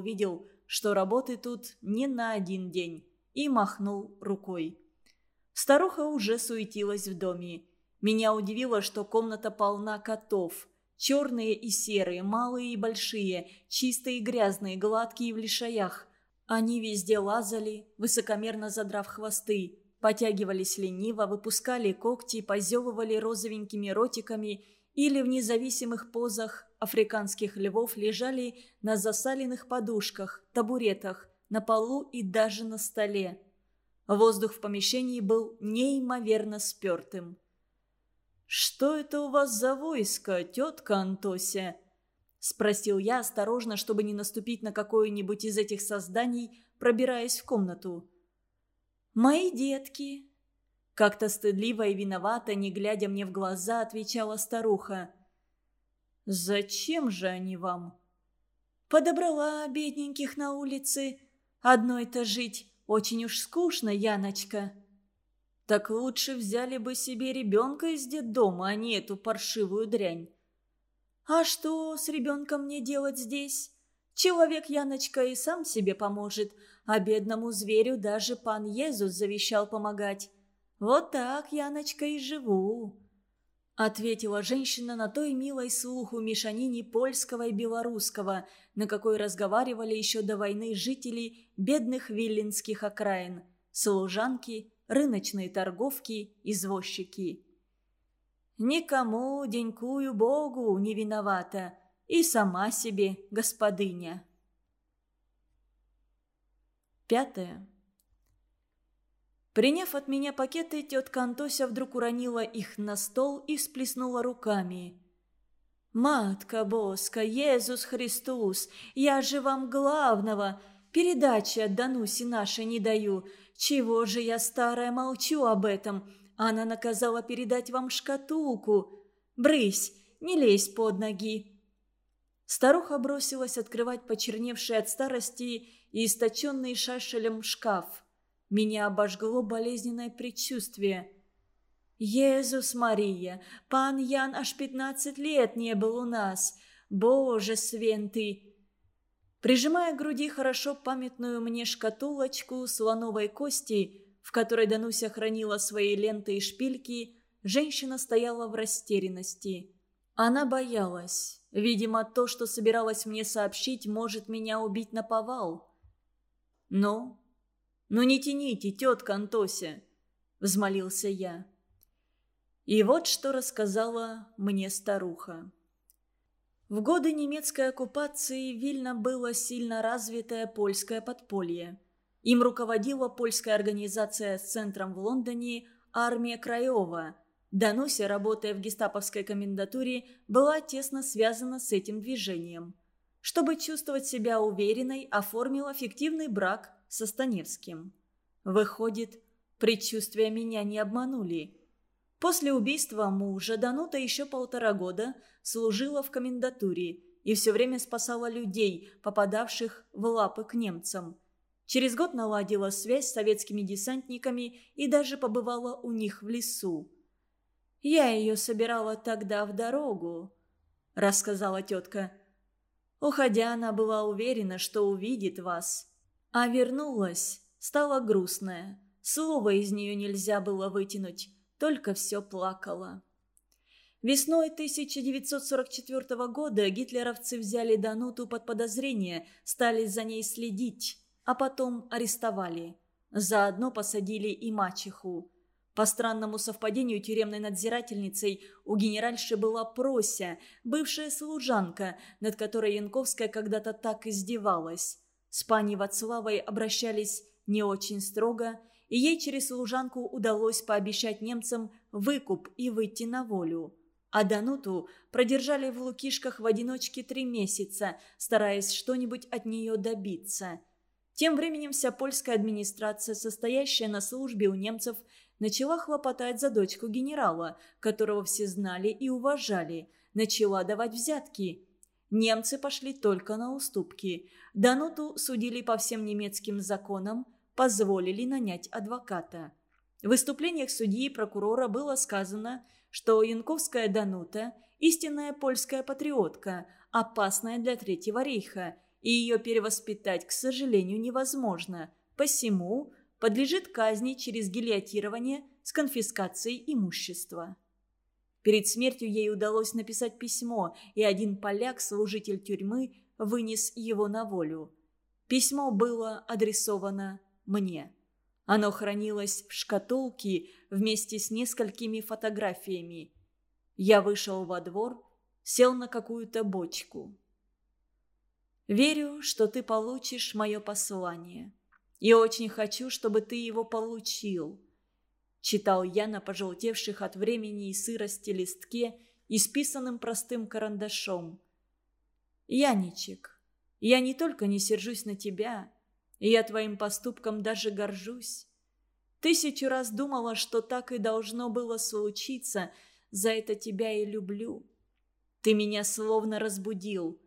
увидел, что работы тут не на один день, и махнул рукой. Старуха уже суетилась в доме. Меня удивило, что комната полна котов. Черные и серые, малые и большие, чистые и грязные, гладкие в лишаях. Они везде лазали, высокомерно задрав хвосты, потягивались лениво, выпускали когти, позевывали розовенькими ротиками или в независимых позах африканских львов лежали на засаленных подушках, табуретах, на полу и даже на столе. Воздух в помещении был неимоверно спертым. «Что это у вас за войско, тетка Антося?» – спросил я осторожно, чтобы не наступить на какое-нибудь из этих созданий, пробираясь в комнату. «Мои детки!» Как-то стыдливо и виновато, не глядя мне в глаза, отвечала старуха. «Зачем же они вам?» «Подобрала бедненьких на улице. Одной-то жить очень уж скучно, Яночка». Так лучше взяли бы себе ребенка из детдома, а не эту паршивую дрянь. А что с ребенком мне делать здесь? Человек, Яночка, и сам себе поможет, а бедному зверю даже пан Езус завещал помогать. Вот так, Яночка, и живу. Ответила женщина на той милой слуху мешанине польского и белорусского, на какой разговаривали еще до войны жители бедных виллинских окраин, служанки рыночные торговки, извозчики. Никому, денькую Богу, не виновата, и сама себе господыня. Пятое. Приняв от меня пакеты, тетка Антося вдруг уронила их на стол и всплеснула руками. «Матка Боска, Иисус Христос, я же вам главного, передачи от Дануси нашей не даю, «Чего же я, старая, молчу об этом? Она наказала передать вам шкатулку. Брысь, не лезь под ноги!» Старуха бросилась открывать почерневший от старости и источенный шашелем шкаф. Меня обожгло болезненное предчувствие. «Езус Мария, пан Ян аж пятнадцать лет не был у нас. Боже святый!» Прижимая к груди хорошо памятную мне шкатулочку слоновой кости, в которой Дануся хранила свои ленты и шпильки, женщина стояла в растерянности. Она боялась. Видимо, то, что собиралась мне сообщить, может меня убить на повал. «Ну? Ну не тяните, тетка Антося!» – взмолился я. И вот что рассказала мне старуха. В годы немецкой оккупации Вильно было сильно развитое польское подполье. Им руководила польская организация с центром в Лондоне «Армия Краева». Дануся, работая в гестаповской комендатуре, была тесно связана с этим движением. Чтобы чувствовать себя уверенной, оформила фиктивный брак со Станевским. Выходит, предчувствия меня не обманули – После убийства мужа Данута еще полтора года служила в комендатуре и все время спасала людей, попадавших в лапы к немцам. Через год наладила связь с советскими десантниками и даже побывала у них в лесу. «Я ее собирала тогда в дорогу», — рассказала тетка. Уходя, она была уверена, что увидит вас. А вернулась, стала грустная. Слова из нее нельзя было вытянуть только все плакала. Весной 1944 года гитлеровцы взяли Дануту под подозрение, стали за ней следить, а потом арестовали. Заодно посадили и мачеху. По странному совпадению тюремной надзирательницей у генеральши была Прося, бывшая служанка, над которой Янковская когда-то так издевалась. С пани Вацлавой обращались не очень строго – и ей через служанку удалось пообещать немцам выкуп и выйти на волю. А Дануту продержали в Лукишках в одиночке три месяца, стараясь что-нибудь от нее добиться. Тем временем вся польская администрация, состоящая на службе у немцев, начала хлопотать за дочку генерала, которого все знали и уважали, начала давать взятки. Немцы пошли только на уступки. Дануту судили по всем немецким законам – позволили нанять адвоката. В выступлениях судьи и прокурора было сказано, что Янковская Данута – истинная польская патриотка, опасная для Третьего рейха, и ее перевоспитать, к сожалению, невозможно. Посему подлежит казни через гильотирование с конфискацией имущества. Перед смертью ей удалось написать письмо, и один поляк, служитель тюрьмы, вынес его на волю. Письмо было адресовано мне. Оно хранилось в шкатулке вместе с несколькими фотографиями. Я вышел во двор, сел на какую-то бочку. «Верю, что ты получишь мое послание. И очень хочу, чтобы ты его получил», — читал я на пожелтевших от времени и сырости листке, исписанным простым карандашом. «Яничек, я не только не сержусь на тебя, я твоим поступком даже горжусь. Тысячу раз думала, что так и должно было случиться, за это тебя и люблю. Ты меня словно разбудил».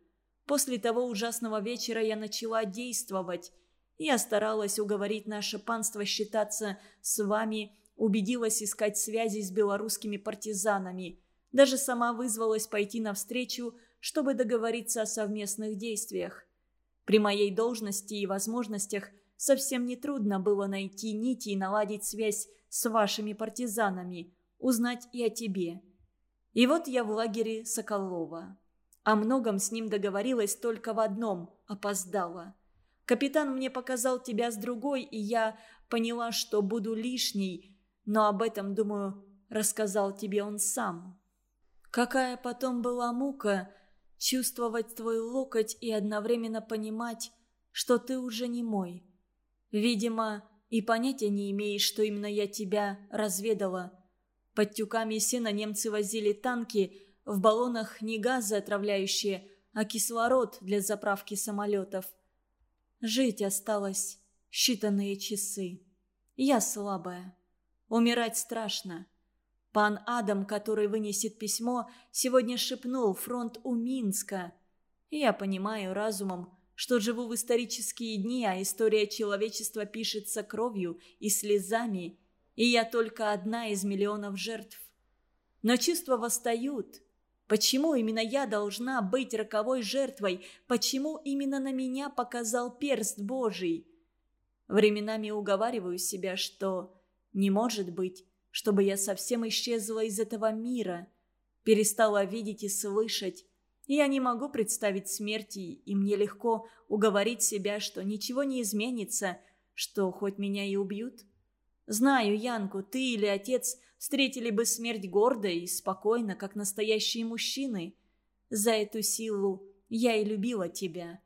После того ужасного вечера я начала действовать. Я старалась уговорить наше панство считаться с вами, убедилась искать связи с белорусскими партизанами. Даже сама вызвалась пойти навстречу, чтобы договориться о совместных действиях. При моей должности и возможностях совсем нетрудно было найти нити и наладить связь с вашими партизанами, узнать и о тебе. И вот я в лагере Соколова. О многом с ним договорилась только в одном – опоздала. Капитан мне показал тебя с другой, и я поняла, что буду лишней, но об этом, думаю, рассказал тебе он сам. Какая потом была мука чувствовать твой локоть и одновременно понимать, что ты уже не мой. Видимо, и понятия не имеешь, что именно я тебя разведала. Под тюками сена немцы возили танки – в баллонах не газы отравляющие, а кислород для заправки самолетов. Жить осталось считанные часы. Я слабая. Умирать страшно. Пан Адам, который вынесет письмо, сегодня шепнул «Фронт у Минска». Я понимаю разумом, что живу в исторические дни, а история человечества пишется кровью и слезами, и я только одна из миллионов жертв. Но чувства восстают, Почему именно я должна быть роковой жертвой? Почему именно на меня показал перст Божий? Временами уговариваю себя, что не может быть, чтобы я совсем исчезла из этого мира, перестала видеть и слышать. Я не могу представить смерти, и мне легко уговорить себя, что ничего не изменится, что хоть меня и убьют. Знаю, Янку, ты или отец встретили бы смерть гордо и спокойно, как настоящие мужчины. За эту силу я и любила тебя.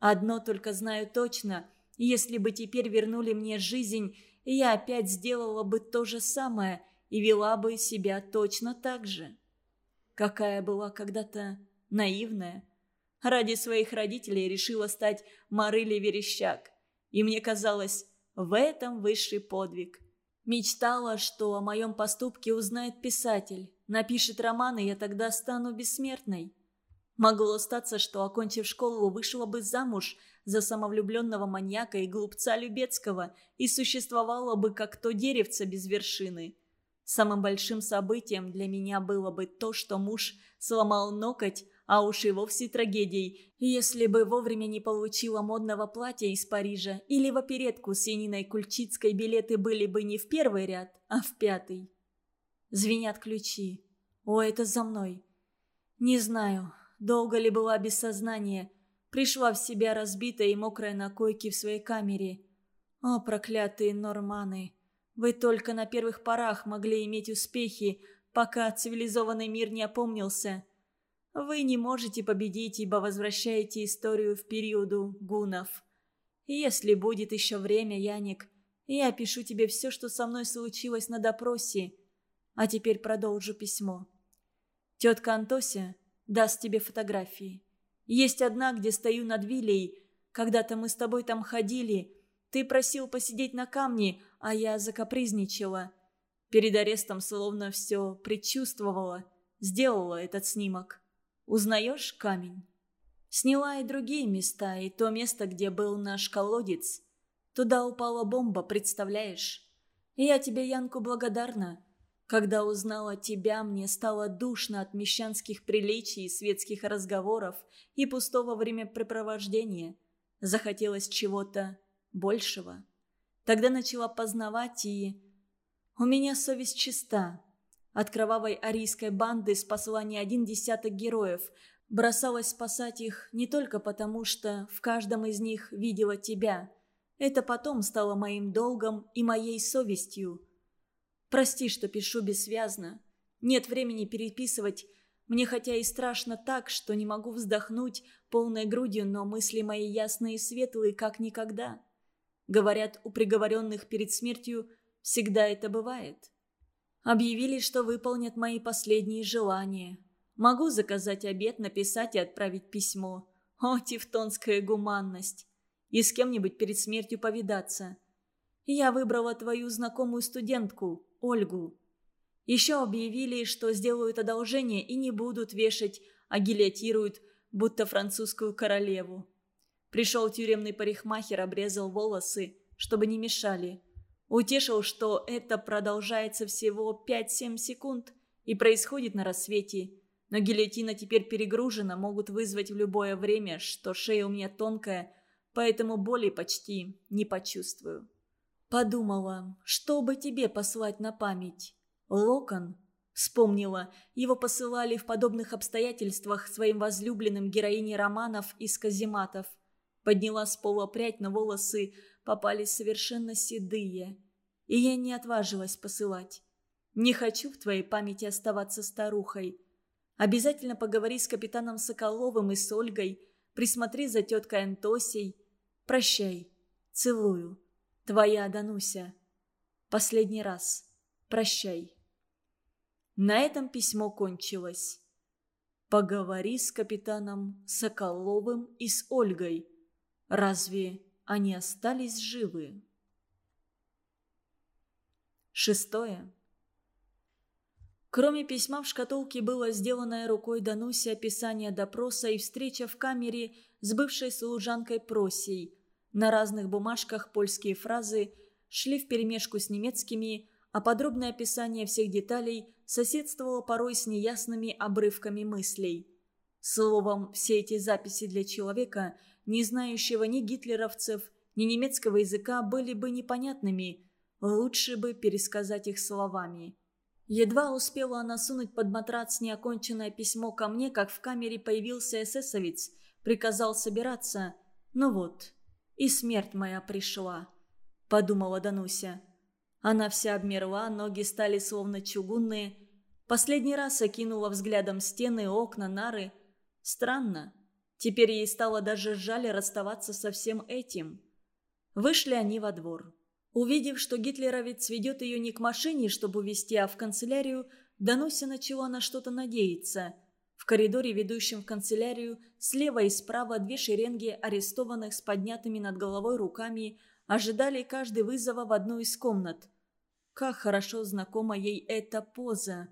Одно только знаю точно, если бы теперь вернули мне жизнь, я опять сделала бы то же самое и вела бы себя точно так же. Какая была когда-то наивная. Ради своих родителей решила стать Марыли Верещак. И мне казалось, в этом высший подвиг. Мечтала, что о моем поступке узнает писатель, напишет роман, и я тогда стану бессмертной. Могло статься, что, окончив школу, вышла бы замуж за самовлюбленного маньяка и глупца Любецкого и существовала бы как то деревце без вершины. Самым большим событием для меня было бы то, что муж сломал ноготь, а уж и вовсе трагедией, если бы вовремя не получила модного платья из Парижа или в оперетку с Яниной Кульчицкой билеты были бы не в первый ряд, а в пятый. Звенят ключи. О, это за мной. Не знаю, долго ли была без сознания. Пришла в себя разбитая и мокрая на койке в своей камере. О, проклятые норманы. Вы только на первых порах могли иметь успехи, пока цивилизованный мир не опомнился. Вы не можете победить, ибо возвращаете историю в периоду гунов. Если будет еще время, Яник, я опишу тебе все, что со мной случилось на допросе. А теперь продолжу письмо. Тетка Антося даст тебе фотографии. Есть одна, где стою над виллей. Когда-то мы с тобой там ходили. Ты просил посидеть на камне, а я закапризничала. Перед арестом словно все предчувствовала. Сделала этот снимок. Узнаешь камень? Сняла и другие места, и то место, где был наш колодец. Туда упала бомба, представляешь? Я тебе, Янку, благодарна. Когда узнала тебя, мне стало душно от мещанских приличий, светских разговоров и пустого времяпрепровождения. Захотелось чего-то большего. Тогда начала познавать и... У меня совесть чиста. От кровавой арийской банды спасла не один десяток героев. Бросалась спасать их не только потому, что в каждом из них видела тебя. Это потом стало моим долгом и моей совестью. Прости, что пишу бессвязно. Нет времени переписывать. Мне хотя и страшно так, что не могу вздохнуть полной грудью, но мысли мои ясные и светлые, как никогда. Говорят, у приговоренных перед смертью всегда это бывает. Объявили, что выполнят мои последние желания. Могу заказать обед, написать и отправить письмо. О, тевтонская гуманность! И с кем-нибудь перед смертью повидаться. Я выбрала твою знакомую студентку, Ольгу. Еще объявили, что сделают одолжение и не будут вешать, а гильотируют, будто французскую королеву. Пришел тюремный парикмахер, обрезал волосы, чтобы не мешали. Утешил, что это продолжается всего 5-7 секунд и происходит на рассвете. Но гильотина теперь перегружена, могут вызвать в любое время, что шея у меня тонкая, поэтому боли почти не почувствую. Подумала, что бы тебе послать на память. Локон? Вспомнила, его посылали в подобных обстоятельствах своим возлюбленным героине романов из казематов. Подняла с пола прядь, но волосы попали совершенно седые. И я не отважилась посылать. Не хочу в твоей памяти оставаться старухой. Обязательно поговори с капитаном Соколовым и с Ольгой. Присмотри за теткой Антосей. Прощай. Целую. Твоя Дануся. Последний раз. Прощай. На этом письмо кончилось. Поговори с капитаном Соколовым и с Ольгой. Разве они остались живы? Шестое. Кроме письма в шкатулке было сделанное рукой Дануси описание допроса и встреча в камере с бывшей служанкой Просей – на разных бумажках польские фразы шли вперемешку с немецкими, а подробное описание всех деталей соседствовало порой с неясными обрывками мыслей. Словом, все эти записи для человека, не знающего ни гитлеровцев, ни немецкого языка, были бы непонятными. Лучше бы пересказать их словами. Едва успела она сунуть под матрац неоконченное письмо ко мне, как в камере появился эсэсовец, приказал собираться. Ну вот, и смерть моя пришла», — подумала Дануся. Она вся обмерла, ноги стали словно чугунные. Последний раз окинула взглядом стены, окна, нары. Странно. Теперь ей стало даже жаль расставаться со всем этим. Вышли они во двор. Увидев, что гитлеровец ведет ее не к машине, чтобы увезти, а в канцелярию, Дануся начала на что-то надеяться – в коридоре, ведущем в канцелярию, слева и справа две шеренги арестованных с поднятыми над головой руками ожидали каждый вызова в одну из комнат. Как хорошо знакома ей эта поза.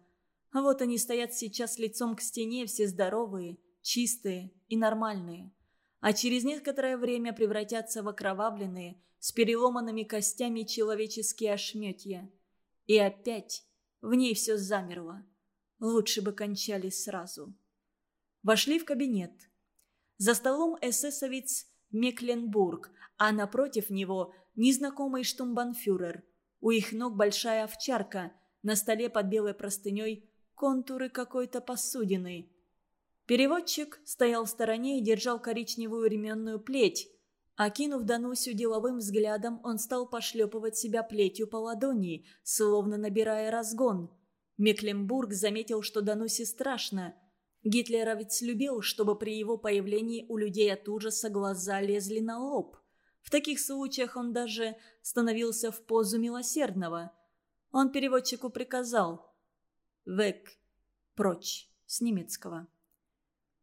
А вот они стоят сейчас лицом к стене, все здоровые, чистые и нормальные. А через некоторое время превратятся в окровавленные, с переломанными костями человеческие ошметья. И опять в ней все замерло. Лучше бы кончали сразу. Вошли в кабинет. За столом эсэсовец Мекленбург, а напротив него незнакомый штумбанфюрер. У их ног большая овчарка, на столе под белой простыней контуры какой-то посудины. Переводчик стоял в стороне и держал коричневую ременную плеть. Окинув Данусю деловым взглядом, он стал пошлепывать себя плетью по ладони, словно набирая разгон. Мекленбург заметил, что Данусе страшно. Гитлеровец любил, чтобы при его появлении у людей от ужаса глаза лезли на лоб. В таких случаях он даже становился в позу милосердного. Он переводчику приказал «Век» – «прочь» с немецкого.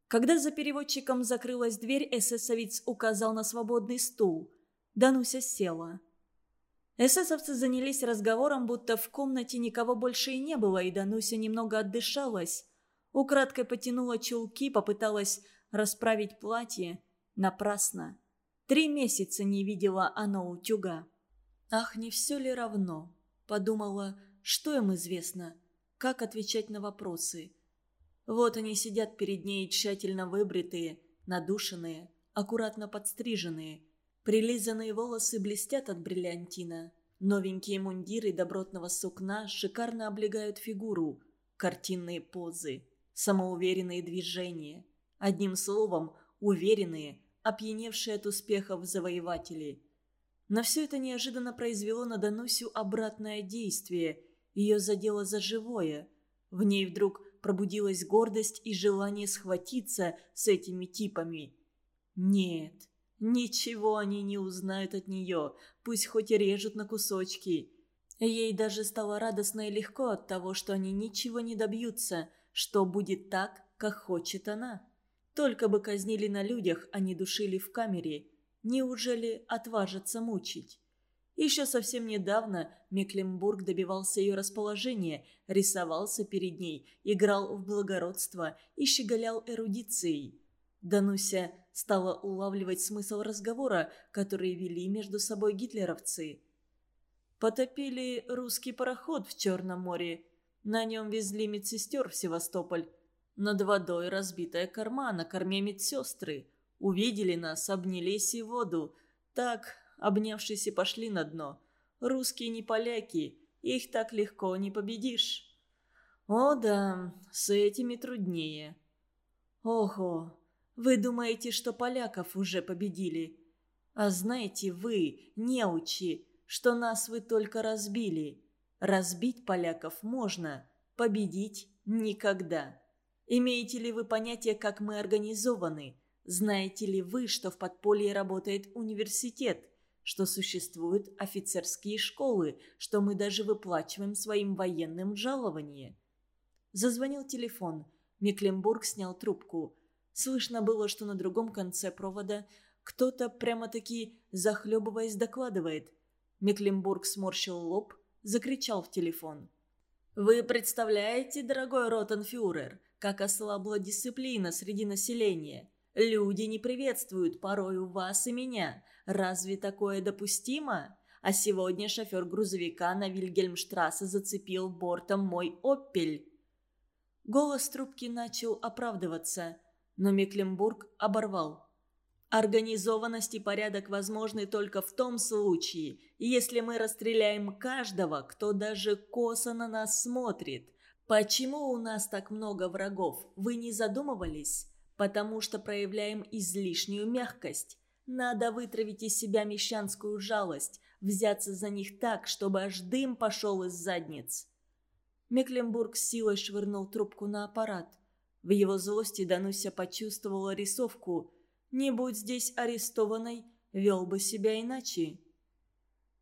Когда за переводчиком закрылась дверь, эсэсовец указал на свободный стул. Дануся села. Эсэсовцы занялись разговором, будто в комнате никого больше и не было, и Дануся немного отдышалась. Украдкой потянула чулки, попыталась расправить платье. Напрасно. Три месяца не видела оно утюга. «Ах, не все ли равно?» Подумала, что им известно. как отвечать на вопросы. Вот они сидят перед ней тщательно выбритые, надушенные, аккуратно подстриженные. Прилизанные волосы блестят от бриллиантина. Новенькие мундиры добротного сукна шикарно облегают фигуру. Картинные позы, самоуверенные движения. Одним словом, уверенные, опьяневшие от успехов завоеватели. Но все это неожиданно произвело на Данусю обратное действие. Ее задело за живое. В ней вдруг пробудилась гордость и желание схватиться с этими типами. Нет, ничего они не узнают от нее, пусть хоть и режут на кусочки. Ей даже стало радостно и легко от того, что они ничего не добьются, что будет так, как хочет она. Только бы казнили на людях, а не душили в камере. Неужели отважатся мучить? Еще совсем недавно Мекленбург добивался ее расположения, рисовался перед ней, играл в благородство и щеголял эрудицией. Дануся стала улавливать смысл разговора, который вели между собой гитлеровцы. Потопили русский пароход в Черном море. На нем везли медсестер в Севастополь. Над водой разбитая корма, на корме медсестры. Увидели нас, обнялись и воду. Так, обнявшись и пошли на дно. Русские не поляки, их так легко не победишь. О да, с этими труднее. Ого, вы думаете, что поляков уже победили? А знаете вы, неучи, что нас вы только разбили. Разбить поляков можно, победить никогда. Имеете ли вы понятие, как мы организованы? Знаете ли вы, что в подполье работает университет? Что существуют офицерские школы? Что мы даже выплачиваем своим военным жалование? Зазвонил телефон. Мекленбург снял трубку. Слышно было, что на другом конце провода кто-то прямо-таки, захлебываясь, докладывает. Мекленбург сморщил лоб, закричал в телефон. «Вы представляете, дорогой Ротенфюрер, как ослабла дисциплина среди населения. Люди не приветствуют порою вас и меня. Разве такое допустимо? А сегодня шофер грузовика на Вильгельмштрассе зацепил бортом мой «Опель». Голос трубки начал оправдываться, но Мекленбург оборвал. Организованность и порядок возможны только в том случае, если мы расстреляем каждого, кто даже косо на нас смотрит. Почему у нас так много врагов, вы не задумывались? Потому что проявляем излишнюю мягкость. Надо вытравить из себя мещанскую жалость, взяться за них так, чтобы аж дым пошел из задниц. Мекленбург силой швырнул трубку на аппарат. В его злости Дануся почувствовала рисовку. Не будь здесь арестованной, вел бы себя иначе.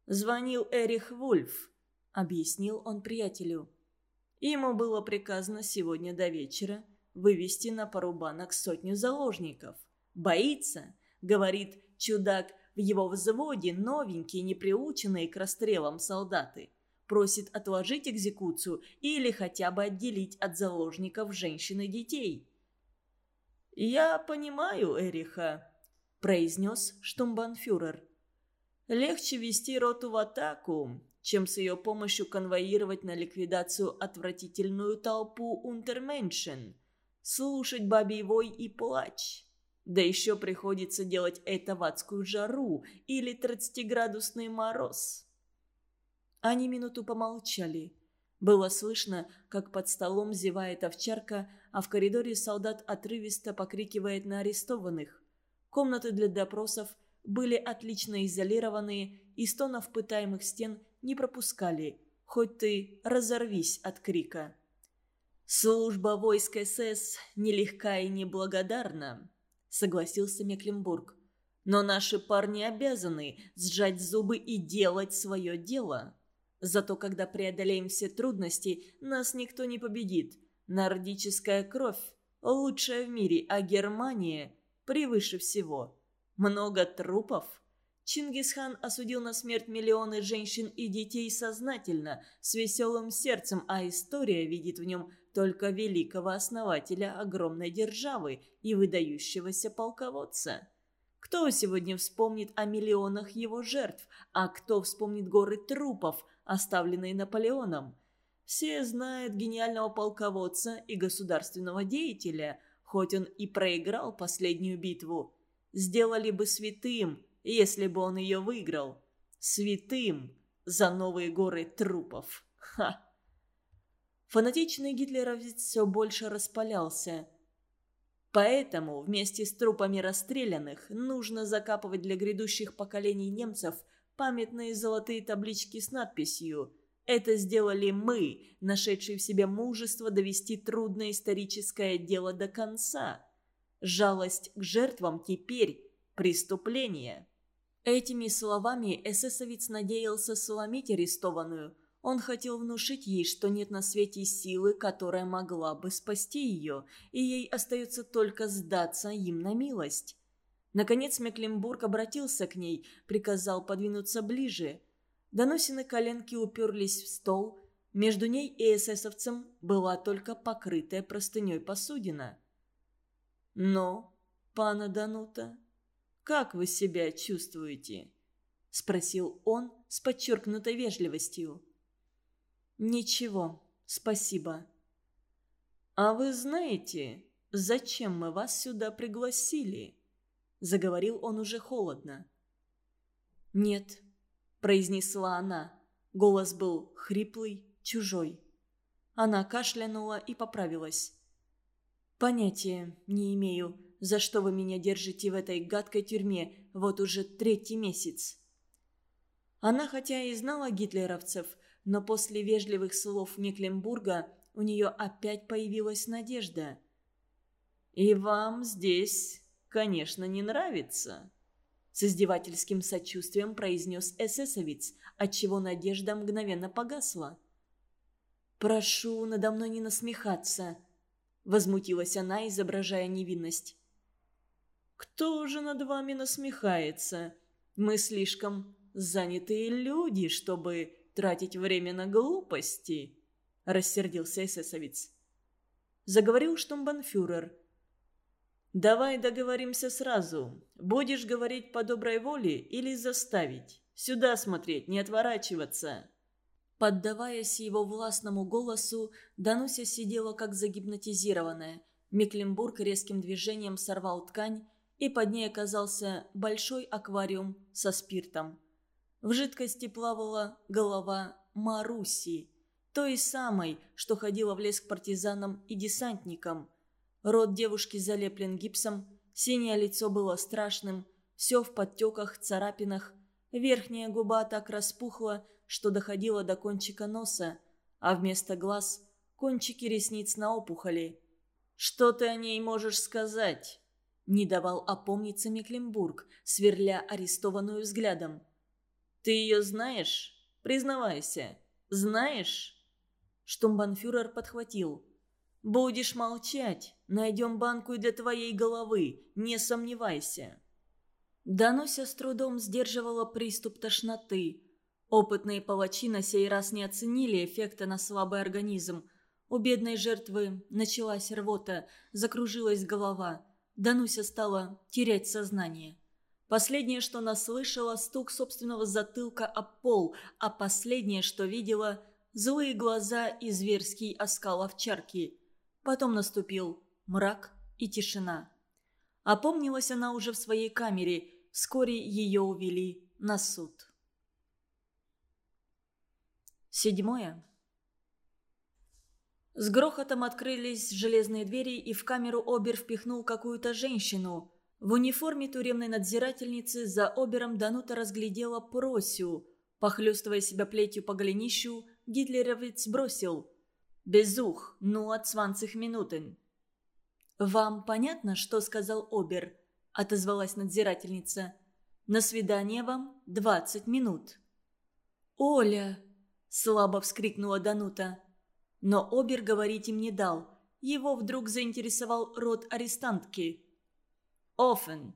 «Звонил Эрих Вульф», — объяснил он приятелю. Ему было приказано сегодня до вечера вывести на пару банок сотню заложников. Боится, говорит чудак, в его взводе новенькие, неприученные к расстрелам солдаты. Просит отложить экзекуцию или хотя бы отделить от заложников женщин и детей. «Я понимаю Эриха», – произнес штумбанфюрер. «Легче вести роту в атаку, чем с ее помощью конвоировать на ликвидацию отвратительную толпу унтерменшен, слушать бабий вой и плач. Да еще приходится делать это в адскую жару или 30-градусный мороз. Они минуту помолчали. Было слышно, как под столом зевает овчарка, а в коридоре солдат отрывисто покрикивает на арестованных. Комнаты для допросов были отлично изолированные, и стонов пытаемых стен не пропускали, хоть ты разорвись от крика. «Служба войск СС нелегка и неблагодарна», — согласился Мекленбург. «Но наши парни обязаны сжать зубы и делать свое дело. Зато когда преодолеем все трудности, нас никто не победит. Нордическая кровь — лучшая в мире, а Германия — превыше всего. Много трупов — Чингисхан осудил на смерть миллионы женщин и детей сознательно, с веселым сердцем, а история видит в нем только великого основателя огромной державы и выдающегося полководца. Кто сегодня вспомнит о миллионах его жертв, а кто вспомнит горы трупов, оставленные Наполеоном? Все знают гениального полководца и государственного деятеля, хоть он и проиграл последнюю битву. Сделали бы святым, если бы он ее выиграл. Святым за новые горы трупов. Ха! Фанатичный гитлеровец все больше распалялся. Поэтому вместе с трупами расстрелянных нужно закапывать для грядущих поколений немцев памятные золотые таблички с надписью это сделали мы, нашедшие в себе мужество довести трудное историческое дело до конца. Жалость к жертвам теперь преступление. Этими словами эсэсовец надеялся сломить арестованную. Он хотел внушить ей, что нет на свете силы, которая могла бы спасти ее, и ей остается только сдаться им на милость. Наконец Мекленбург обратился к ней, приказал подвинуться ближе – Доносины коленки уперлись в стол. Между ней и эсэсовцем была только покрытая простыней посудина. «Но, пана Данута, как вы себя чувствуете?» — спросил он с подчеркнутой вежливостью. «Ничего, спасибо». «А вы знаете, зачем мы вас сюда пригласили?» — заговорил он уже холодно. «Нет, произнесла она. Голос был хриплый, чужой. Она кашлянула и поправилась. «Понятия не имею, за что вы меня держите в этой гадкой тюрьме вот уже третий месяц». Она хотя и знала гитлеровцев, но после вежливых слов Мекленбурга у нее опять появилась надежда. «И вам здесь, конечно, не нравится?» С издевательским сочувствием произнес эсэсовец, отчего надежда мгновенно погасла. «Прошу надо мной не насмехаться», — возмутилась она, изображая невинность. «Кто же над вами насмехается? Мы слишком занятые люди, чтобы тратить время на глупости», — рассердился эсэсовец. Заговорил штумбанфюрер — «Давай договоримся сразу. Будешь говорить по доброй воле или заставить? Сюда смотреть, не отворачиваться». Поддаваясь его властному голосу, Дануся сидела как загипнотизированная. Мекленбург резким движением сорвал ткань, и под ней оказался большой аквариум со спиртом. В жидкости плавала голова Маруси, той самой, что ходила в лес к партизанам и десантникам – Рот девушки залеплен гипсом, синее лицо было страшным, все в подтеках, царапинах. Верхняя губа так распухла, что доходила до кончика носа, а вместо глаз – кончики ресниц на опухоли. «Что ты о ней можешь сказать?» – не давал опомниться Мекленбург, сверля арестованную взглядом. «Ты ее знаешь? Признавайся. Знаешь?» Штумбанфюрер подхватил. «Будешь молчать, найдем банку и для твоей головы, не сомневайся». Дануся с трудом сдерживала приступ тошноты. Опытные палачи на сей раз не оценили эффекта на слабый организм. У бедной жертвы началась рвота, закружилась голова. Дануся стала терять сознание. Последнее, что она слышала, стук собственного затылка о пол, а последнее, что видела – злые глаза и зверский оскал овчарки – Потом наступил мрак и тишина. Опомнилась она уже в своей камере. Вскоре ее увели на суд. Седьмое. С грохотом открылись железные двери, и в камеру Обер впихнул какую-то женщину. В униформе тюремной надзирательницы за Обером Данута разглядела Просю. Похлестывая себя плетью по голенищу, гитлеровец бросил – Безух, ну от сванцих минутен». «Вам понятно, что сказал Обер?» – отозвалась надзирательница. «На свидание вам двадцать минут». «Оля!» – слабо вскрикнула Данута. Но Обер говорить им не дал. Его вдруг заинтересовал рот арестантки. «Офен!»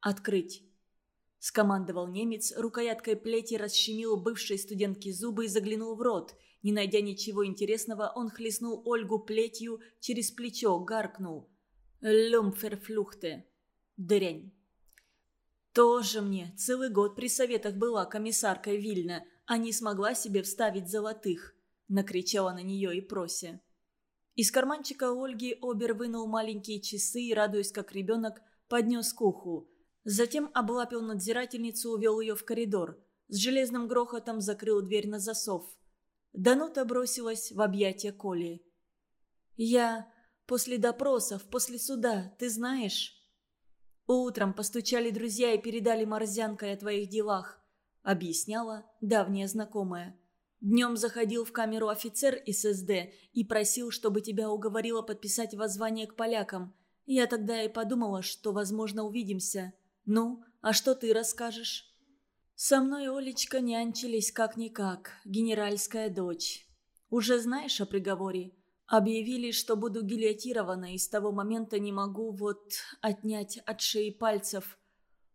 «Открыть!» Скомандовал немец, рукояткой плети расщемил бывшей студентке зубы и заглянул в рот – не найдя ничего интересного, он хлестнул Ольгу плетью через плечо, гаркнул. «Люмферфлюхте!» Дрянь. Тоже мне целый год при советах была комиссаркой Вильна, а не смогла себе вставить золотых. – накричала на нее и прося. Из карманчика Ольги Обер вынул маленькие часы и, радуясь как ребенок, поднес к уху. Затем облапил надзирательницу, увел ее в коридор. С железным грохотом закрыл дверь на засов. Данута бросилась в объятия Коли. «Я после допросов, после суда, ты знаешь?» «Утром постучали друзья и передали морзянкой о твоих делах», — объясняла давняя знакомая. Днем заходил в камеру офицер из СД и просил, чтобы тебя уговорила подписать воззвание к полякам. Я тогда и подумала, что, возможно, увидимся. Ну, а что ты расскажешь?» «Со мной, Олечка, нянчились как-никак, генеральская дочь. Уже знаешь о приговоре? Объявили, что буду гильотирована, и с того момента не могу вот отнять от шеи пальцев.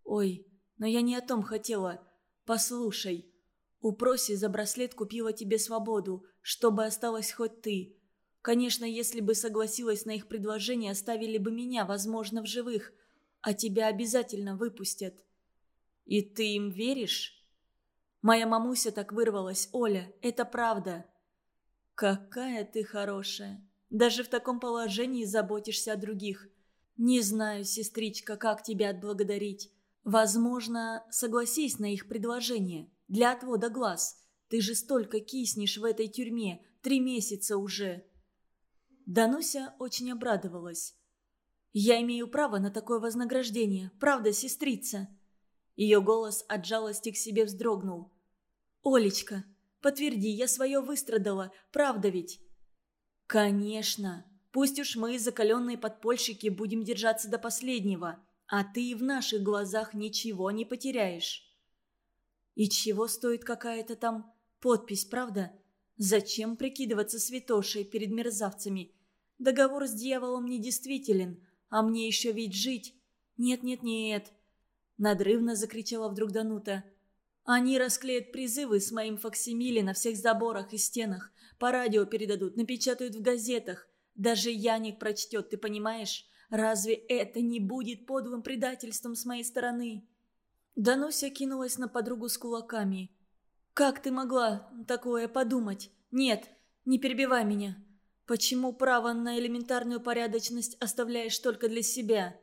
Ой, но я не о том хотела. Послушай, у Проси за браслет купила тебе свободу, чтобы осталась хоть ты. Конечно, если бы согласилась на их предложение, оставили бы меня, возможно, в живых, а тебя обязательно выпустят. И ты им веришь? Моя мамуся так вырвалась, Оля, это правда. Какая ты хорошая. Даже в таком положении заботишься о других. Не знаю, сестричка, как тебя отблагодарить. Возможно, согласись на их предложение для отвода глаз. Ты же столько киснешь в этой тюрьме, три месяца уже». Дануся очень обрадовалась. «Я имею право на такое вознаграждение, правда, сестрица?» Ее голос от жалости к себе вздрогнул. «Олечка, подтверди, я свое выстрадала, правда ведь?» «Конечно. Пусть уж мы, закаленные подпольщики, будем держаться до последнего, а ты в наших глазах ничего не потеряешь». И чего стоит какая-то там подпись, правда? Зачем прикидываться святошей перед мерзавцами? Договор с дьяволом недействителен, а мне еще ведь жить. Нет-нет-нет. Надрывно закричала вдруг Данута. Они расклеят призывы с моим факсимиле на всех заборах и стенах. По радио передадут, напечатают в газетах. Даже Яник прочтет, ты понимаешь? Разве это не будет подлым предательством с моей стороны?» Дануся кинулась на подругу с кулаками. «Как ты могла такое подумать? Нет, не перебивай меня. Почему право на элементарную порядочность оставляешь только для себя?»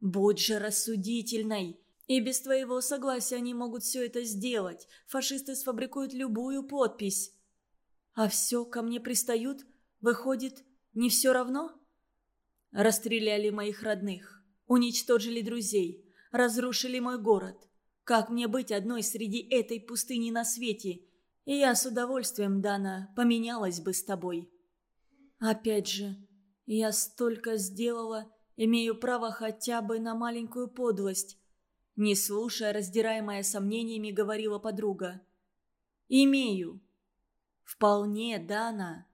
«Будь же рассудительной. И без твоего согласия они могут все это сделать. Фашисты сфабрикуют любую подпись». «А все ко мне пристают? Выходит, не все равно?» Расстреляли моих родных, уничтожили друзей, разрушили мой город. Как мне быть одной среди этой пустыни на свете? И я с удовольствием, Дана, поменялась бы с тобой. Опять же, я столько сделала, имею право хотя бы на маленькую подлость. Не слушая, раздираемая сомнениями, говорила подруга. «Имею». «Вполне, Дана».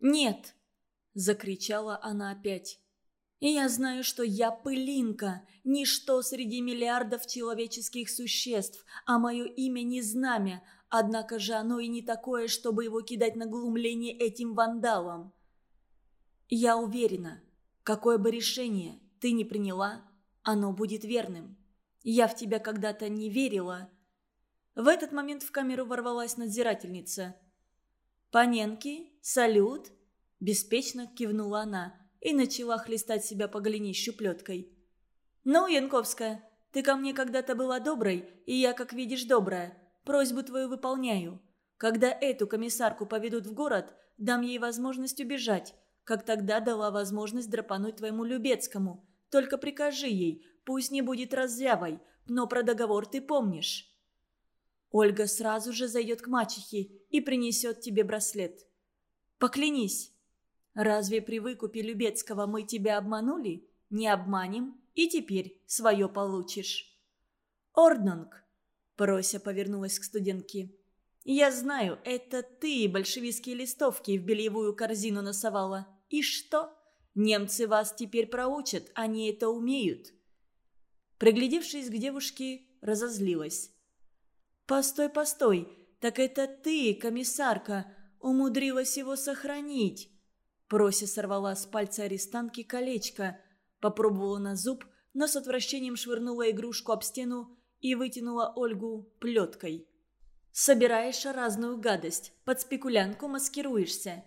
«Нет!» – закричала она опять. И я знаю, что я пылинка, ничто среди миллиардов человеческих существ, а мое имя не знамя, однако же оно и не такое, чтобы его кидать на глумление этим вандалам. Я уверена, какое бы решение ты ни приняла, оно будет верным. Я в тебя когда-то не верила. В этот момент в камеру ворвалась надзирательница. «Паненки, салют!» – беспечно кивнула она – и начала хлестать себя по голенищу плеткой. «Ну, Янковская, ты ко мне когда-то была доброй, и я, как видишь, добрая. Просьбу твою выполняю. Когда эту комиссарку поведут в город, дам ей возможность убежать, как тогда дала возможность драпануть твоему Любецкому. Только прикажи ей, пусть не будет раззявой, но про договор ты помнишь». Ольга сразу же зайдет к мачехе и принесет тебе браслет. «Поклянись». Разве при выкупе Любецкого мы тебя обманули? Не обманем, и теперь свое получишь. Орднунг, Прося повернулась к студентке. «Я знаю, это ты большевистские листовки в бельевую корзину носовала. И что? Немцы вас теперь проучат, они это умеют». Приглядевшись к девушке, разозлилась. «Постой, постой, так это ты, комиссарка, умудрилась его сохранить. Прося сорвала с пальца арестантки колечко, попробовала на зуб, но с отвращением швырнула игрушку об стену и вытянула Ольгу плеткой. Собираешь разную гадость, под спекулянку маскируешься.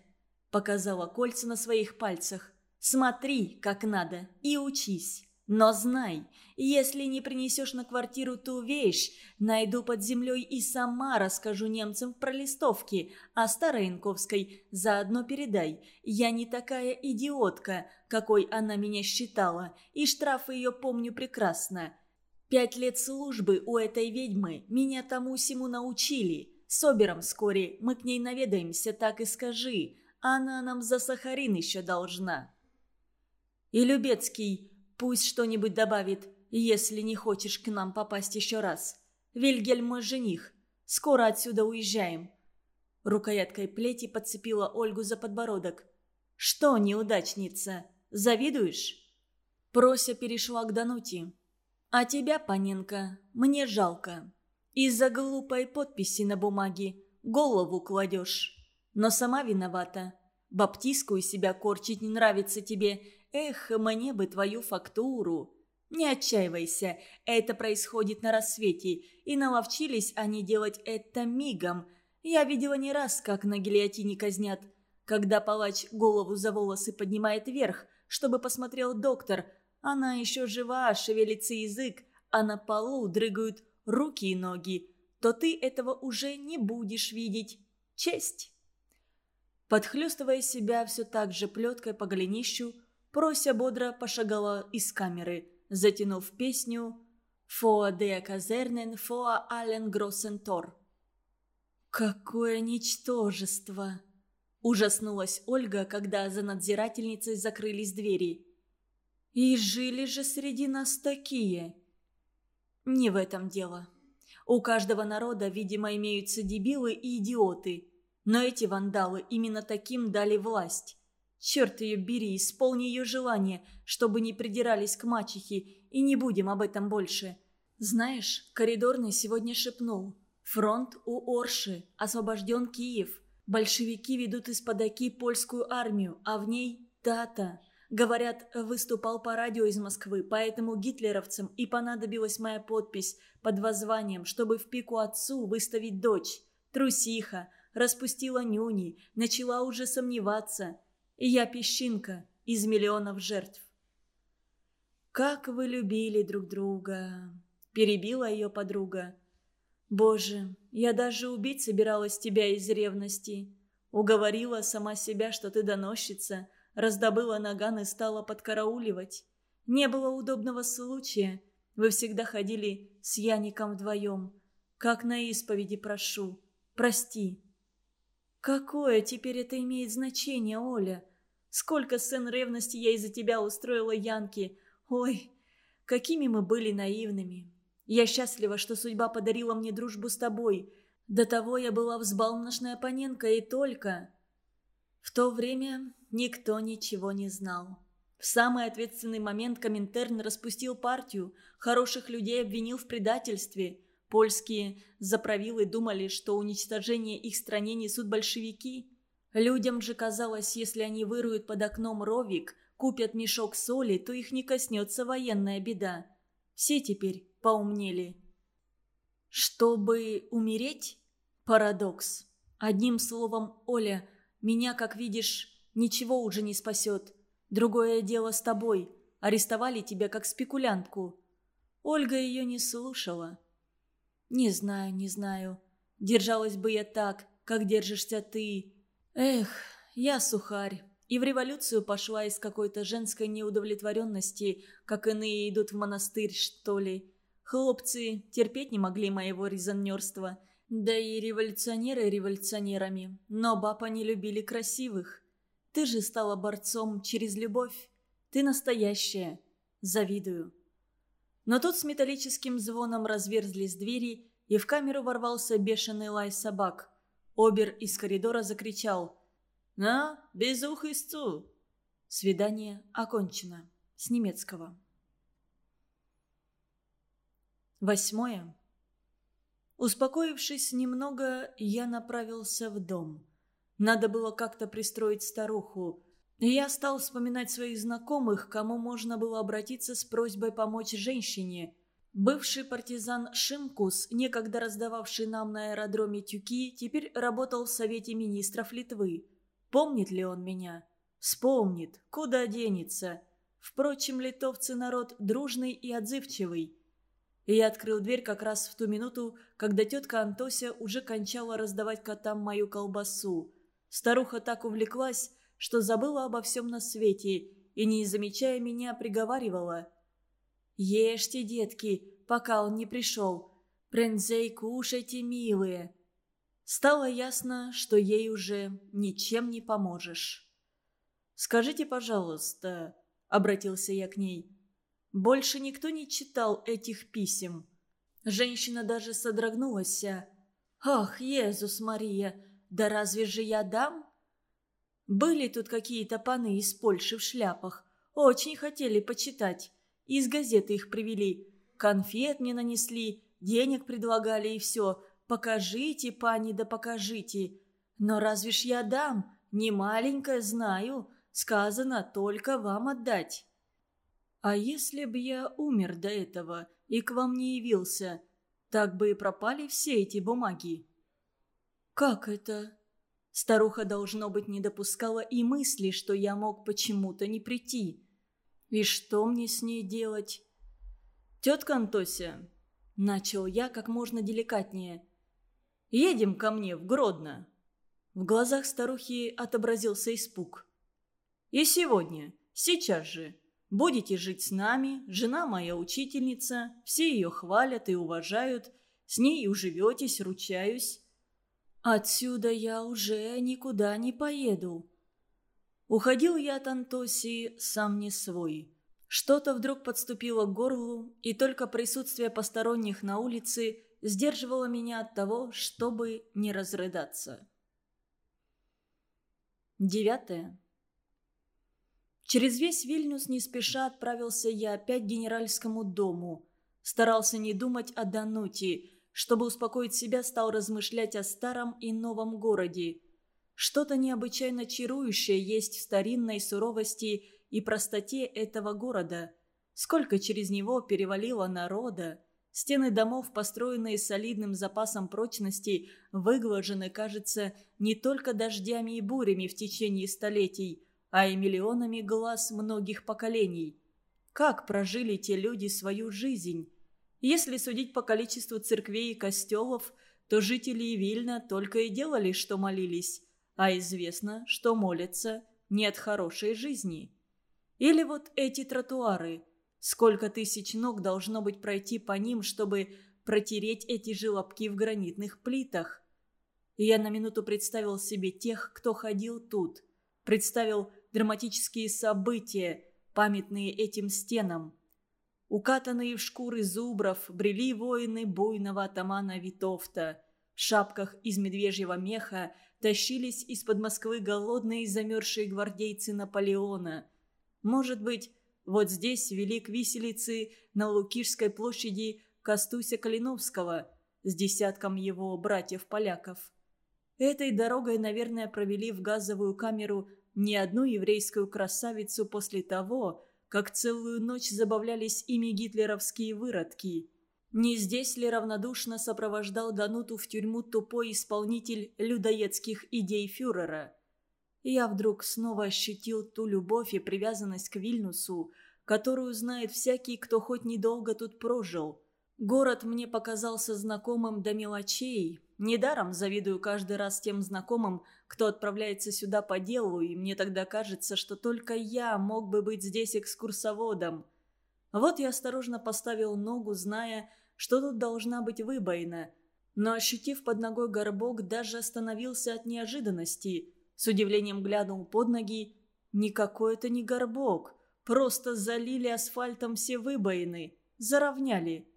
Показала кольца на своих пальцах. Смотри, как надо, и учись. Но знай, если не принесешь на квартиру ту вещь, найду под землей и сама расскажу немцам про листовки, а Староинковской заодно передай. Я не такая идиотка, какой она меня считала, и штрафы ее помню прекрасно. Пять лет службы у этой ведьмы меня тому-сему научили. С Обером вскоре мы к ней наведаемся, так и скажи. Она нам за Сахарин еще должна. И Любецкий Пусть что-нибудь добавит, если не хочешь к нам попасть еще раз. Вильгельм мой жених. Скоро отсюда уезжаем». Рукояткой плети подцепила Ольгу за подбородок. «Что, неудачница, завидуешь?» Прося перешла к Данути. «А тебя, Паненко, мне жалко. Из-за глупой подписи на бумаге голову кладешь. Но сама виновата. Баптистку из себя корчить не нравится тебе, Эх, мне бы твою фактуру. Не отчаивайся, это происходит на рассвете, и наловчились они делать это мигом. Я видела не раз, как на гильотине казнят. Когда палач голову за волосы поднимает вверх, чтобы посмотрел доктор, она еще жива, шевелится язык, а на полу дрыгают руки и ноги, то ты этого уже не будешь видеть. Честь! Подхлестывая себя все так же плеткой по голенищу, Прося бодро пошагала из камеры, затянув песню «Фоа де казернен, фоа ален гроссен тор». «Какое ничтожество!» Ужаснулась Ольга, когда за надзирательницей закрылись двери. «И жили же среди нас такие!» «Не в этом дело. У каждого народа, видимо, имеются дебилы и идиоты. Но эти вандалы именно таким дали власть. Черт ее бери, исполни ее желание, чтобы не придирались к мачехе, и не будем об этом больше. Знаешь, коридорный сегодня шепнул. Фронт у Орши, освобожден Киев. Большевики ведут из-под польскую армию, а в ней дата. Говорят, выступал по радио из Москвы, поэтому гитлеровцам и понадобилась моя подпись под воззванием, чтобы в пику отцу выставить дочь. Трусиха, распустила нюни, начала уже сомневаться – и я песчинка из миллионов жертв. «Как вы любили друг друга!» – перебила ее подруга. «Боже, я даже убить собиралась тебя из ревности. Уговорила сама себя, что ты доносчица, раздобыла наган и стала подкарауливать. Не было удобного случая. Вы всегда ходили с Яником вдвоем. Как на исповеди прошу. Прости». «Какое теперь это имеет значение, Оля? Сколько сцен ревности я из-за тебя устроила Янке. Ой, какими мы были наивными. Я счастлива, что судьба подарила мне дружбу с тобой. До того я была взбалмошная оппонентка и только...» То время никто ничего не знал. В самый ответственный момент Коминтерн распустил партию, хороших людей обвинил в предательстве – Польские заправилы думали, что уничтожение их стране несут большевики. Людям же казалось, если они выруют под окном ровик, купят мешок соли, то их не коснется военная беда. Все теперь поумнели. Чтобы умереть? Парадокс. Одним словом, Оля, меня, как видишь, ничего уже не спасет. Другое дело с тобой. Арестовали тебя как спекулянтку. Ольга ее не слушала. «Не знаю, не знаю. Держалась бы я так, как держишься ты. Эх, я сухарь. И в революцию пошла из какой-то женской неудовлетворенности, как иные идут в монастырь, что ли. Хлопцы терпеть не могли моего резонерства. Да и революционеры революционерами. Но баб они любили красивых. Ты же стала борцом через любовь. Ты настоящая. Завидую. Но тут с металлическим звоном разверзлись двери, и в камеру ворвался бешеный лай собак. Обер из коридора закричал «На, безух истцу!» Свидание окончено. С немецкого. Восьмое. Успокоившись немного, я направился в дом. Надо было как-то пристроить старуху. Я стал вспоминать своих знакомых, кому можно было обратиться с просьбой помочь женщине. Бывший партизан Шимкус, некогда раздававший нам на аэродроме тюки, теперь работал в Совете министров Литвы. Помнит ли он меня? Вспомнит. Куда денется? Впрочем, литовцы народ дружный и отзывчивый. И я открыл дверь как раз в ту минуту, когда тетка Антося уже кончала раздавать котам мою колбасу. Старуха так увлеклась, что забыла обо всем на свете и, не замечая меня, приговаривала – «Ешьте, детки, пока он не пришел. Прензей кушайте, милые». Стало ясно, что ей уже ничем не поможешь. «Скажите, пожалуйста», — обратился я к ней, — «больше никто не читал этих писем». Женщина даже содрогнулась. «Ах, Иисус Мария, да разве же я дам?» Были тут какие-то паны из Польши в шляпах. Очень хотели почитать. Из газеты их привели. Конфет мне нанесли, денег предлагали и все. Покажите, пани, да покажите. Но разве ж я дам? Не маленькая, знаю. Сказано только вам отдать. А если б я умер до этого и к вам не явился, так бы и пропали все эти бумаги. Как это? Старуха, должно быть, не допускала и мысли, что я мог почему-то не прийти. И что мне с ней делать? «Тетка Антося», — начал я как можно деликатнее, — «едем ко мне в Гродно». В глазах старухи отобразился испуг. «И сегодня, сейчас же, будете жить с нами, жена моя учительница, все ее хвалят и уважают, с ней уживетесь, ручаюсь». «Отсюда я уже никуда не поеду», Уходил я от Антосии сам не свой. Что-то вдруг подступило к горлу, и только присутствие посторонних на улице сдерживало меня от того, чтобы не разрыдаться. Девятое. Через весь Вильнюс не спеша отправился я опять к генеральскому дому. Старался не думать о Дануте. Чтобы успокоить себя, стал размышлять о старом и новом городе – что-то необычайно чарующее есть в старинной суровости и простоте этого города. Сколько через него перевалило народа. Стены домов, построенные солидным запасом прочности, выглажены, кажется, не только дождями и бурями в течение столетий, а и миллионами глаз многих поколений. Как прожили те люди свою жизнь? Если судить по количеству церквей и костелов, то жители Вильна только и делали, что молились а известно, что молятся не от хорошей жизни. Или вот эти тротуары. Сколько тысяч ног должно быть пройти по ним, чтобы протереть эти желобки в гранитных плитах? И я на минуту представил себе тех, кто ходил тут. Представил драматические события, памятные этим стенам. Укатанные в шкуры зубров брели воины буйного атамана Витовта. В шапках из медвежьего меха тащились из-под Москвы голодные замерзшие гвардейцы Наполеона. Может быть, вот здесь велик виселицы на Лукишской площади Костуся Калиновского с десятком его братьев-поляков. Этой дорогой, наверное, провели в газовую камеру не одну еврейскую красавицу после того, как целую ночь забавлялись ими гитлеровские выродки – не здесь ли равнодушно сопровождал Дануту в тюрьму тупой исполнитель людоедских идей фюрера? Я вдруг снова ощутил ту любовь и привязанность к Вильнюсу, которую знает всякий, кто хоть недолго тут прожил. Город мне показался знакомым до мелочей. Недаром завидую каждый раз тем знакомым, кто отправляется сюда по делу, и мне тогда кажется, что только я мог бы быть здесь экскурсоводом. Вот я осторожно поставил ногу, зная, что тут должна быть выбоина. Но, ощутив под ногой горбок, даже остановился от неожиданности. С удивлением глянул под ноги. Никакой это не горбок. Просто залили асфальтом все выбоины. Заровняли.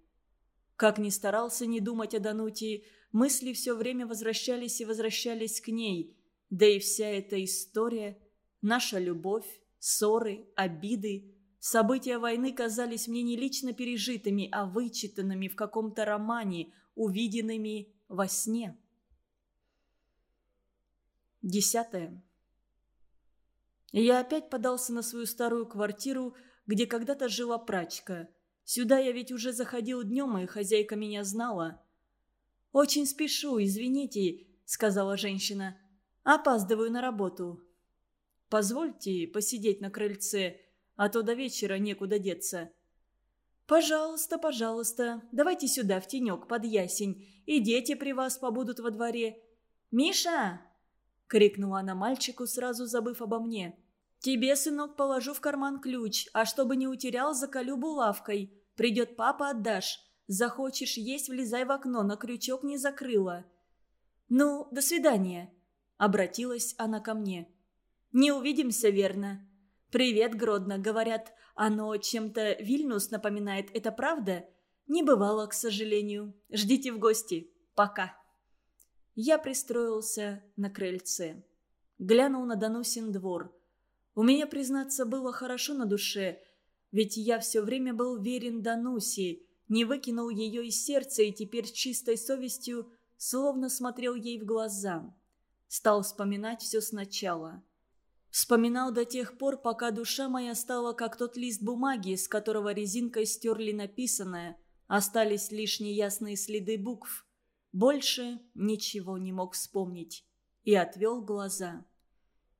Как ни старался не думать о Дануте, мысли все время возвращались и возвращались к ней. Да и вся эта история, наша любовь, ссоры, обиды, События войны казались мне не лично пережитыми, а вычитанными в каком-то романе, увиденными во сне. Десятое. Я опять подался на свою старую квартиру, где когда-то жила прачка. Сюда я ведь уже заходил днем, и хозяйка меня знала». «Очень спешу, извините», — сказала женщина. «Опаздываю на работу». «Позвольте посидеть на крыльце, а то до вечера некуда деться». «Пожалуйста, пожалуйста, давайте сюда, в тенек, под ясень, и дети при вас побудут во дворе. Миша!» — крикнула она мальчику, сразу забыв обо мне. «Тебе, сынок, положу в карман ключ, а чтобы не утерял, заколю булавкой. Придет папа, отдашь. Захочешь есть, влезай в окно, на крючок не закрыла». «Ну, до свидания», — обратилась она ко мне. «Не увидимся, верно?» «Привет, Гродно», — говорят, оно чем-то Вильнюс напоминает, это правда? Не бывало, к сожалению. Ждите в гости. Пока. Я пристроился на крыльце. Глянул на Данусин двор. У меня, признаться, было хорошо на душе, ведь я все время был верен Дануси, не выкинул ее из сердца и теперь с чистой совестью словно смотрел ей в глаза. Стал вспоминать все сначала. Вспоминал до тех пор, пока душа моя стала как тот лист бумаги, с которого резинкой стерли написанное. Остались лишь неясные следы букв. Больше ничего не мог вспомнить. И отвел глаза.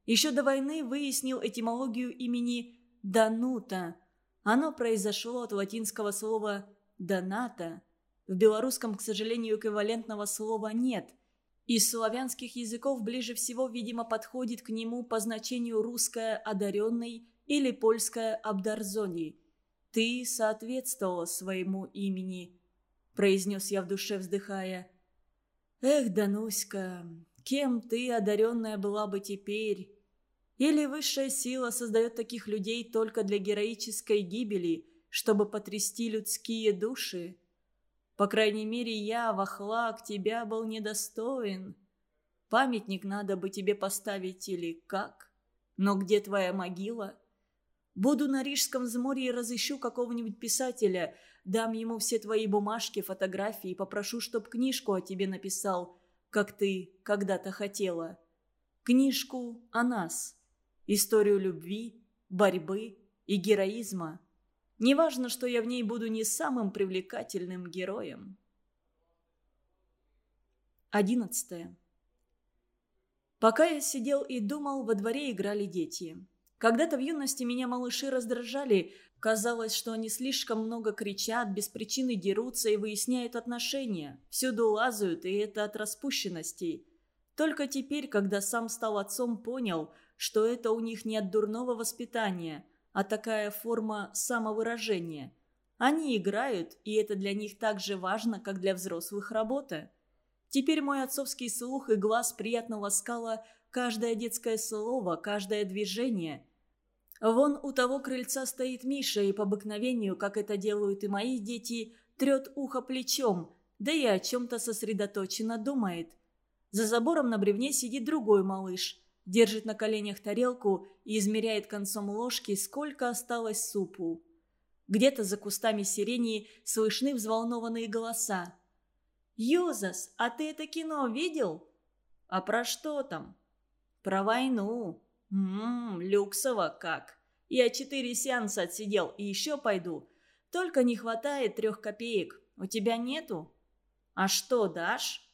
Еще до войны выяснил этимологию имени Данута. Оно произошло от латинского слова «доната». В белорусском, к сожалению, эквивалентного слова нет – из славянских языков ближе всего, видимо, подходит к нему по значению русское «одаренный» или польское «обдарзоний». «Ты соответствовала своему имени», – произнес я в душе, вздыхая. «Эх, Дануська, кем ты, одаренная, была бы теперь? Или высшая сила создает таких людей только для героической гибели, чтобы потрясти людские души?» По крайней мере, я, Вахлак, тебя был недостоин. Памятник надо бы тебе поставить или как? Но где твоя могила? Буду на Рижском взморье и разыщу какого-нибудь писателя, дам ему все твои бумажки, фотографии и попрошу, чтоб книжку о тебе написал, как ты когда-то хотела. Книжку о нас. Историю любви, борьбы и героизма. Неважно, что я в ней буду не самым привлекательным героем. Одиннадцатое. Пока я сидел и думал, во дворе играли дети. Когда-то в юности меня малыши раздражали. Казалось, что они слишком много кричат, без причины дерутся и выясняют отношения. Всюду лазают, и это от распущенности. Только теперь, когда сам стал отцом, понял, что это у них не от дурного воспитания – а такая форма самовыражения. Они играют, и это для них так же важно, как для взрослых работа. Теперь мой отцовский слух и глаз приятно ласкало каждое детское слово, каждое движение. Вон у того крыльца стоит Миша, и по обыкновению, как это делают и мои дети, трет ухо плечом, да и о чем-то сосредоточенно думает. За забором на бревне сидит другой малыш – держит на коленях тарелку и измеряет концом ложки, сколько осталось супу. Где-то за кустами сирени слышны взволнованные голоса. «Юзас, а ты это кино видел?» «А про что там?» «Про войну». «Ммм, люксово как. Я четыре сеанса отсидел и еще пойду. Только не хватает трех копеек. У тебя нету?» «А что дашь?»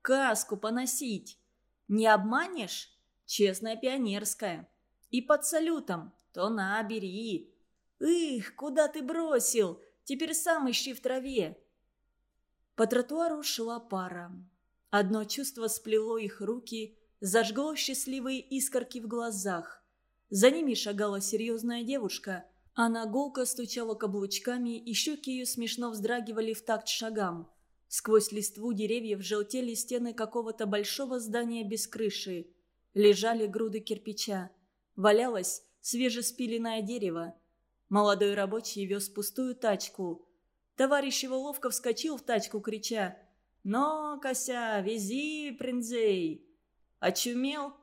«Каску поносить. Не обманешь?» Честная пионерская. И под салютом, то на, бери. Их, куда ты бросил? Теперь сам ищи в траве. По тротуару шла пара. Одно чувство сплело их руки, зажгло счастливые искорки в глазах. За ними шагала серьезная девушка. Она гулко стучала каблучками, и щеки ее смешно вздрагивали в такт шагам. Сквозь листву деревьев желтели стены какого-то большого здания без крыши лежали груды кирпича. Валялось свежеспиленное дерево. Молодой рабочий вез пустую тачку. Товарищ его ловко вскочил в тачку, крича «Но, Кося, вези, принцей!» Очумел.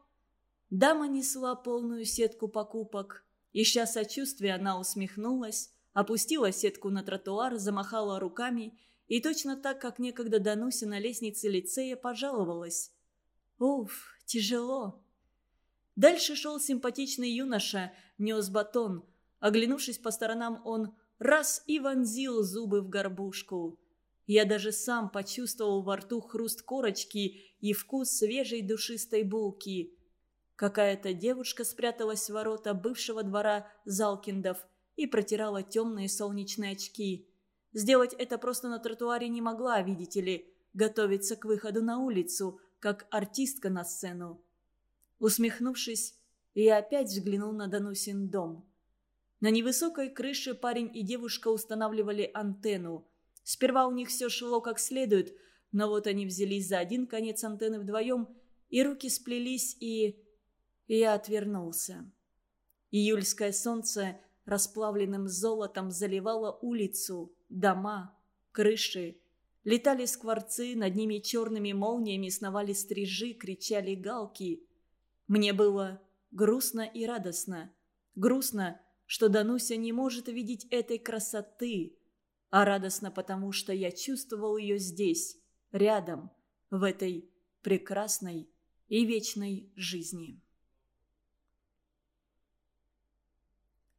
Дама несла полную сетку покупок. Ища сочувствия, она усмехнулась, опустила сетку на тротуар, замахала руками и точно так, как некогда Дануся на лестнице лицея пожаловалась. «Уф, тяжело!» Дальше шел симпатичный юноша, нес батон. Оглянувшись по сторонам, он раз и вонзил зубы в горбушку. Я даже сам почувствовал во рту хруст корочки и вкус свежей душистой булки. Какая-то девушка спряталась в ворота бывшего двора Залкиндов и протирала темные солнечные очки. Сделать это просто на тротуаре не могла, видите ли, готовиться к выходу на улицу, как артистка на сцену. Усмехнувшись, я опять взглянул на Данусин дом. На невысокой крыше парень и девушка устанавливали антенну. Сперва у них все шло как следует, но вот они взялись за один конец антенны вдвоем, и руки сплелись, и... Я отвернулся. Июльское солнце расплавленным золотом заливало улицу, дома, крыши. Летали скворцы, над ними черными молниями сновали стрижи, кричали галки. Мне было грустно и радостно. Грустно, что Дануся не может видеть этой красоты, а радостно потому, что я чувствовал ее здесь, рядом, в этой прекрасной и вечной жизни.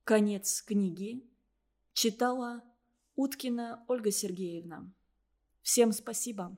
Конец книги читала Уткина Ольга Сергеевна. Всем спасибо.